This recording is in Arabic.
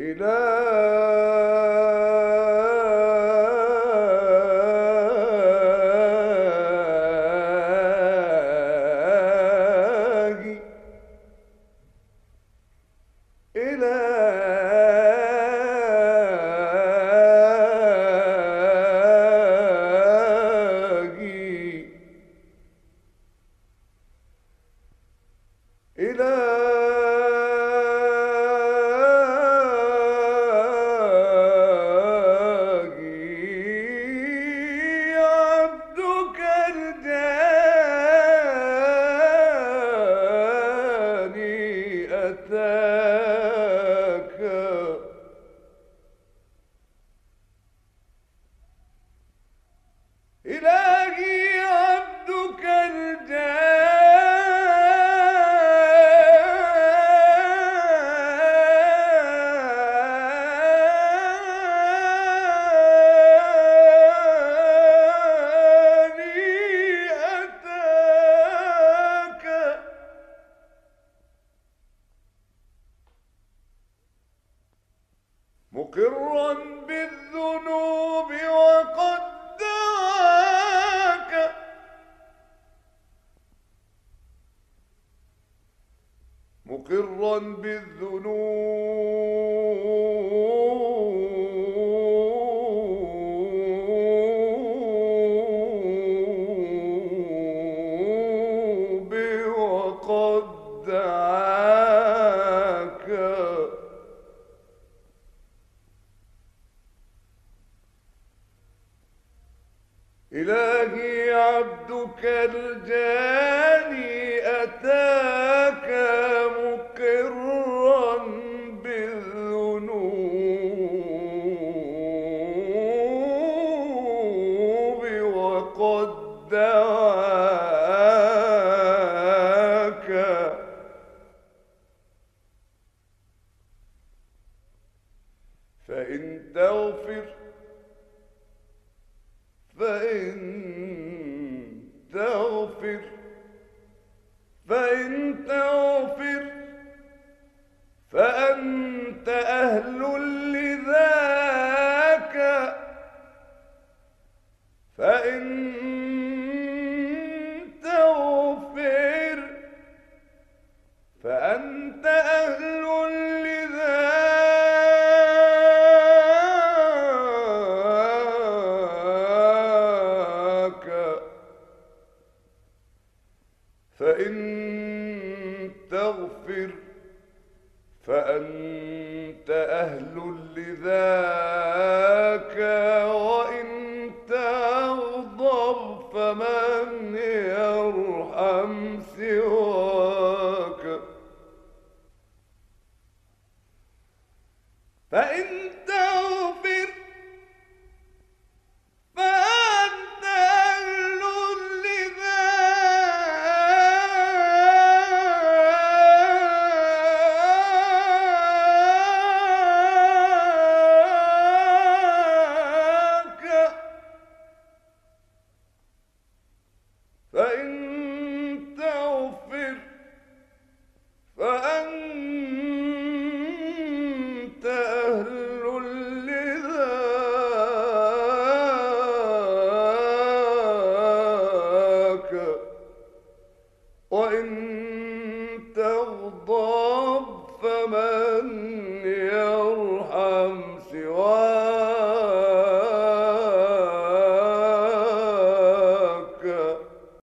إلهي. مقرا بالذنوب وقد دعاك. مقرا بالذنوب وقد دعاك. إلهي عبدك الجاني أتاك مقرا بالذنوب وقد دعاك. فإن تغفر فإن تغفر فإن تغفر فأنت أهل لذاك فإن فإن تغفر فأنت أهل لذاك وإن تغضب فمن يرحم سواك فإن وإن تغضب فمن يرحم.